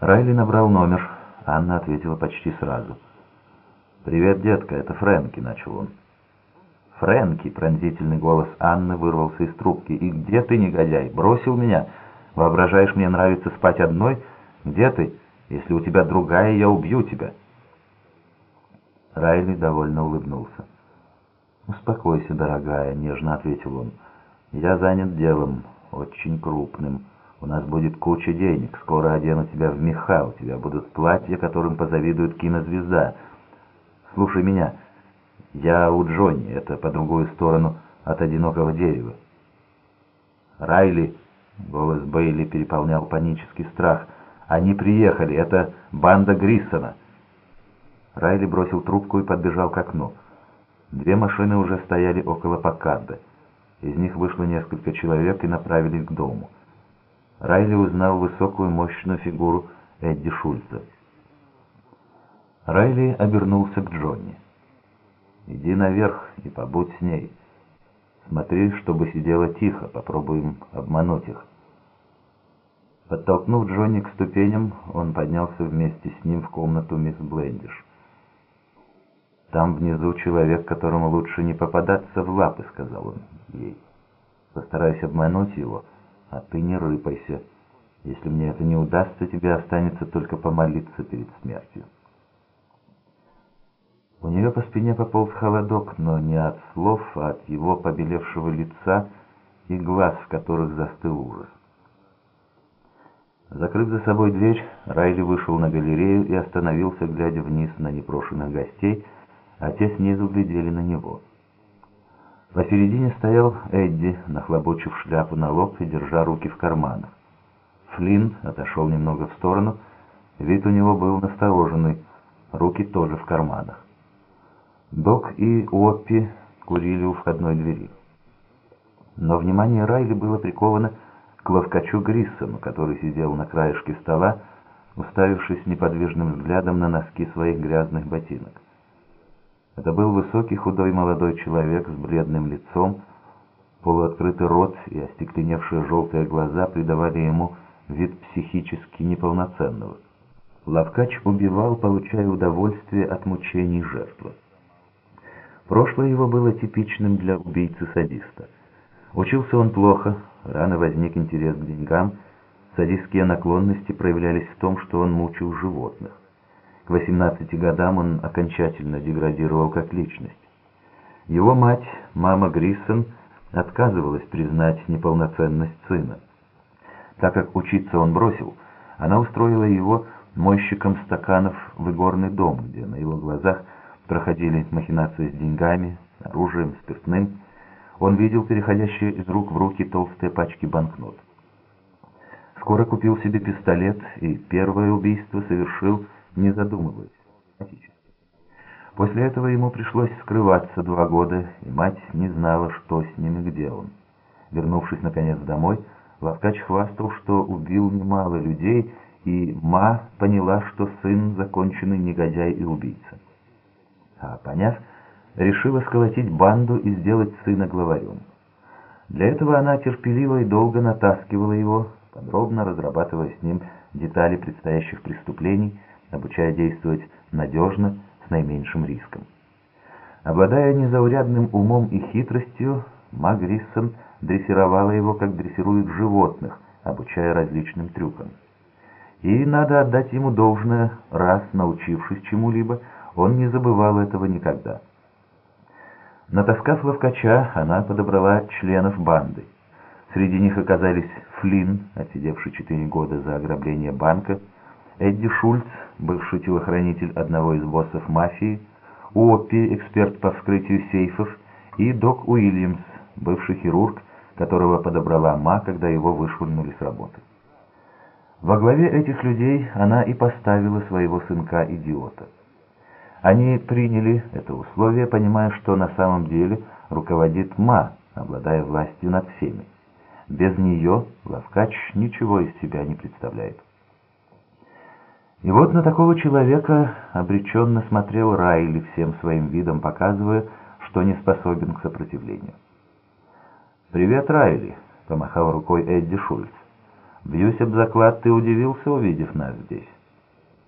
Райли набрал номер. Анна ответила почти сразу. «Привет, детка, это Фрэнки», — начал он. «Фрэнки!» — пронзительный голос Анны вырвался из трубки. «И где ты, негодяй? Бросил меня? Воображаешь, мне нравится спать одной? Где ты? Если у тебя другая, я убью тебя!» Райли довольно улыбнулся. «Успокойся, дорогая», — нежно ответил он. «Я занят делом, очень крупным». У нас будет куча денег. Скоро одену тебя в меха. У тебя будут платья, которым позавидует кинозвезда. Слушай меня. Я у Джонни. Это по другую сторону от одинокого дерева. Райли. Голос Бейли переполнял панический страх. Они приехали. Это банда Гриссона. Райли бросил трубку и подбежал к окну. Две машины уже стояли около Паккарда. Из них вышло несколько человек и направились к дому. Райли узнал высокую мощную фигуру Эдди Шульца. Райли обернулся к Джонни. «Иди наверх и побудь с ней. Смотри, чтобы сидела тихо, попробуем обмануть их». Подтолкнув Джонни к ступеням, он поднялся вместе с ним в комнату мисс Блендиш. «Там внизу человек, которому лучше не попадаться в лапы», — сказал он ей. «Постарайся обмануть его» а ты не рыпайся. Если мне это не удастся, тебе останется только помолиться перед смертью. У нее по спине пополз холодок, но не от слов, а от его побелевшего лица и глаз, в которых застыл ужас. Закрыв за собой дверь, Райли вышел на галерею и остановился, глядя вниз на непрошенных гостей, а те снизу глядели на него. Посередине стоял Эдди, нахлобучив шляпу на лоб и держа руки в карманах. Флинн отошел немного в сторону, вид у него был настороженный, руки тоже в карманах. Док и Оппи курили у входной двери. Но внимание Райли было приковано к ловкачу Гриссону, который сидел на краешке стола, уставившись неподвижным взглядом на носки своих грязных ботинок. Это был высокий худой молодой человек с бледным лицом, полуоткрытый рот и остекленевшие желтые глаза придавали ему вид психически неполноценного. Лавкач убивал, получая удовольствие от мучений жертвы. Прошлое его было типичным для убийцы-садиста. Учился он плохо, рано возник интерес к деньгам, садистские наклонности проявлялись в том, что он мучил животных. К 18 годам он окончательно деградировал как личность. Его мать, мама Гриссон, отказывалась признать неполноценность сына. Так как учиться он бросил, она устроила его мойщиком стаканов в игорный дом, где на его глазах проходили махинации с деньгами, оружием, спиртным. Он видел переходящие из рук в руки толстые пачки банкнот. Скоро купил себе пистолет и первое убийство совершил не задумываясь. После этого ему пришлось скрываться два года, и мать не знала, что с ним и где он. Вернувшись, наконец, домой, Лавкач хвастал, что убил немало людей, и Ма поняла, что сын законченный негодяй и убийца. А поняв, решила сколотить банду и сделать сына главарем. Для этого она терпеливо и долго натаскивала его, подробно разрабатывая с ним детали предстоящих преступлений, обучая действовать надежно, с наименьшим риском. Обладая незаурядным умом и хитростью, Маг Риссон дрессировала его, как дрессируют животных, обучая различным трюкам. И надо отдать ему должное, раз научившись чему-либо, он не забывал этого никогда. Натаскав ловкача, она подобрала членов банды. Среди них оказались Флинн, отсидевший четыре года за ограбление банка, Эдди Шульц, бывший телохранитель одного из боссов мафии, Уоппи, эксперт по вскрытию сейфов, и Док Уильямс, бывший хирург, которого подобрала Ма, когда его вышвырнули с работы. Во главе этих людей она и поставила своего сынка-идиота. Они приняли это условие, понимая, что на самом деле руководит Ма, обладая властью над всеми. Без нее Лавкач ничего из себя не представляет. И вот на такого человека обреченно смотрел Райли всем своим видом, показывая, что не способен к сопротивлению. «Привет, Райли!» — помахал рукой Эдди Шульц. Бьюсь об заклад, ты удивился, увидев нас здесь.